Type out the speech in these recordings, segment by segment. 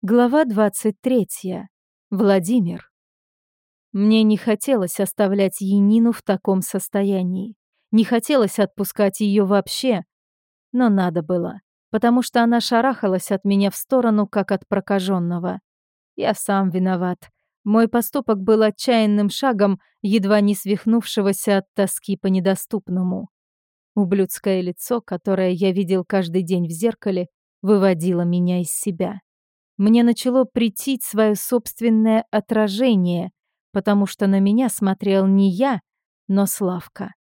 Глава 23. Владимир. Мне не хотелось оставлять Енину в таком состоянии. Не хотелось отпускать ее вообще. Но надо было, потому что она шарахалась от меня в сторону, как от прокаженного. Я сам виноват. Мой поступок был отчаянным шагом, едва не свихнувшегося от тоски по недоступному. Ублюдское лицо, которое я видел каждый день в зеркале, выводило меня из себя мне начало притить свое собственное отражение, потому что на меня смотрел не я, но Славка.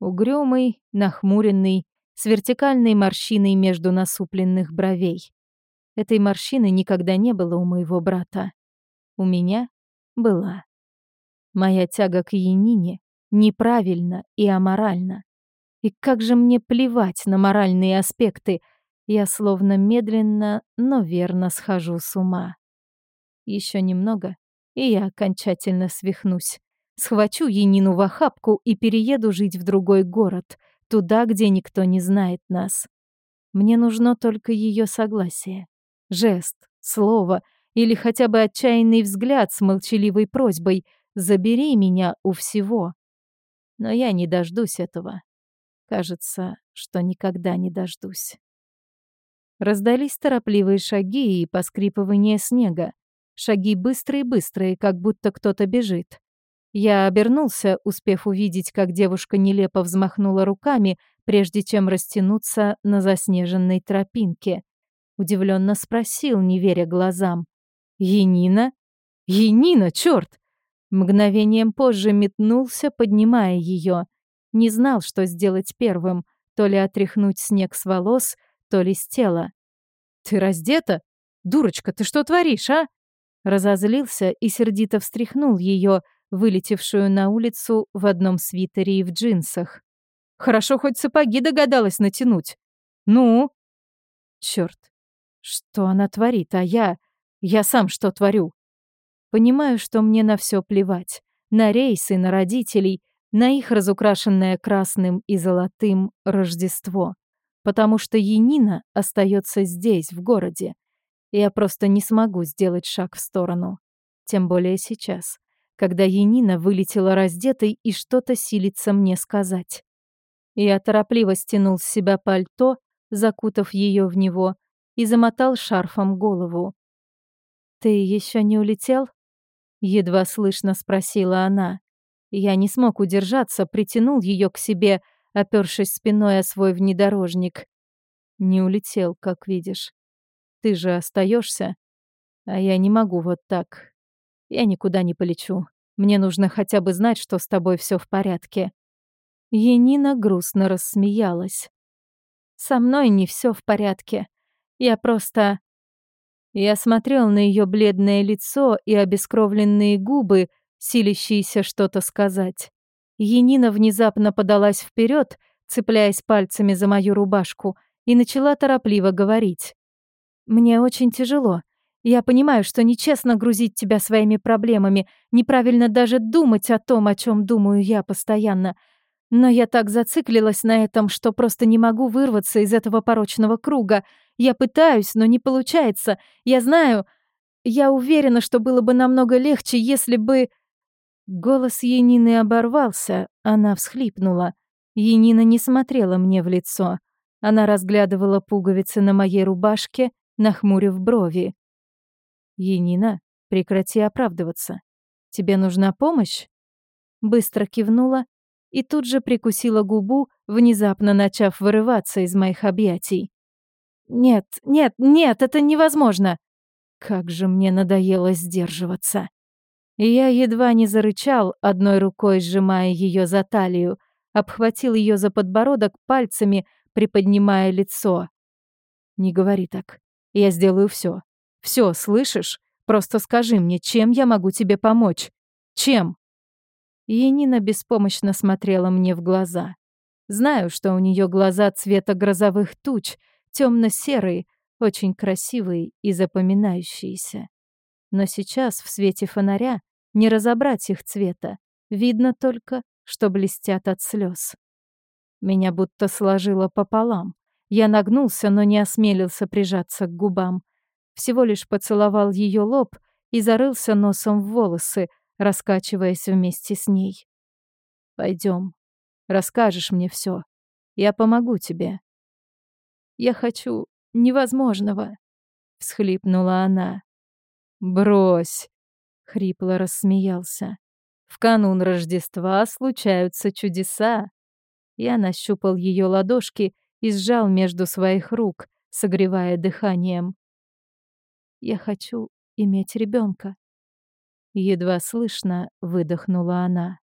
Угрюмый, нахмуренный, с вертикальной морщиной между насупленных бровей. Этой морщины никогда не было у моего брата. У меня была. Моя тяга к Янине неправильно и аморальна. И как же мне плевать на моральные аспекты, я словно медленно, но верно схожу с ума. Еще немного, и я окончательно свихнусь. Схвачу Енину в охапку и перееду жить в другой город, туда, где никто не знает нас. Мне нужно только ее согласие. Жест, слово или хотя бы отчаянный взгляд с молчаливой просьбой «забери меня у всего». Но я не дождусь этого. Кажется, что никогда не дождусь. Раздались торопливые шаги и поскрипывание снега. Шаги быстрые-быстрые, как будто кто-то бежит. Я обернулся, успев увидеть, как девушка нелепо взмахнула руками, прежде чем растянуться на заснеженной тропинке. Удивленно спросил, не веря глазам. «Енина? Енина, черт!» Мгновением позже метнулся, поднимая ее. Не знал, что сделать первым, то ли отряхнуть снег с волос, то ли с тела. «Ты раздета? Дурочка, ты что творишь, а?» Разозлился и сердито встряхнул ее, вылетевшую на улицу в одном свитере и в джинсах. «Хорошо, хоть сапоги догадалась натянуть. Ну?» Черт, что она творит, а я... Я сам что творю? Понимаю, что мне на все плевать. На рейсы, на родителей, на их разукрашенное красным и золотым Рождество потому что Енина остается здесь, в городе. Я просто не смогу сделать шаг в сторону. Тем более сейчас, когда Енина вылетела раздетой и что-то силится мне сказать. Я торопливо стянул с себя пальто, закутав ее в него, и замотал шарфом голову. «Ты еще не улетел?» Едва слышно спросила она. Я не смог удержаться, притянул ее к себе, опёршись спиной о свой внедорожник. Не улетел, как видишь. Ты же остаешься, а я не могу вот так. Я никуда не полечу. Мне нужно хотя бы знать, что с тобой все в порядке. Енина грустно рассмеялась. Со мной не все в порядке. Я просто... Я смотрел на ее бледное лицо и обескровленные губы, силящиеся что-то сказать. Енина внезапно подалась вперед, цепляясь пальцами за мою рубашку, и начала торопливо говорить. «Мне очень тяжело. Я понимаю, что нечестно грузить тебя своими проблемами, неправильно даже думать о том, о чем думаю я постоянно. Но я так зациклилась на этом, что просто не могу вырваться из этого порочного круга. Я пытаюсь, но не получается. Я знаю... Я уверена, что было бы намного легче, если бы...» Голос Янины оборвался, она всхлипнула. Янина не смотрела мне в лицо. Она разглядывала пуговицы на моей рубашке, нахмурив брови. «Янина, прекрати оправдываться. Тебе нужна помощь?» Быстро кивнула и тут же прикусила губу, внезапно начав вырываться из моих объятий. «Нет, нет, нет, это невозможно!» Как же мне надоело сдерживаться и я едва не зарычал, одной рукой сжимая ее за талию, обхватил ее за подбородок пальцами, приподнимая лицо. «Не говори так. Я сделаю все. Все, слышишь? Просто скажи мне, чем я могу тебе помочь? Чем?» Енина беспомощно смотрела мне в глаза. Знаю, что у нее глаза цвета грозовых туч, темно-серые, очень красивые и запоминающиеся. Но сейчас в свете фонаря не разобрать их цвета. Видно только, что блестят от слез. Меня будто сложило пополам. Я нагнулся, но не осмелился прижаться к губам. всего лишь поцеловал ее лоб и зарылся носом в волосы, раскачиваясь вместе с ней. Пойдем, расскажешь мне все. Я помогу тебе. Я хочу невозможного, всхлипнула она. Брось, хрипло рассмеялся. В канун Рождества случаются чудеса. Я нащупал ее ладошки и сжал между своих рук, согревая дыханием. Я хочу иметь ребенка. Едва слышно выдохнула она.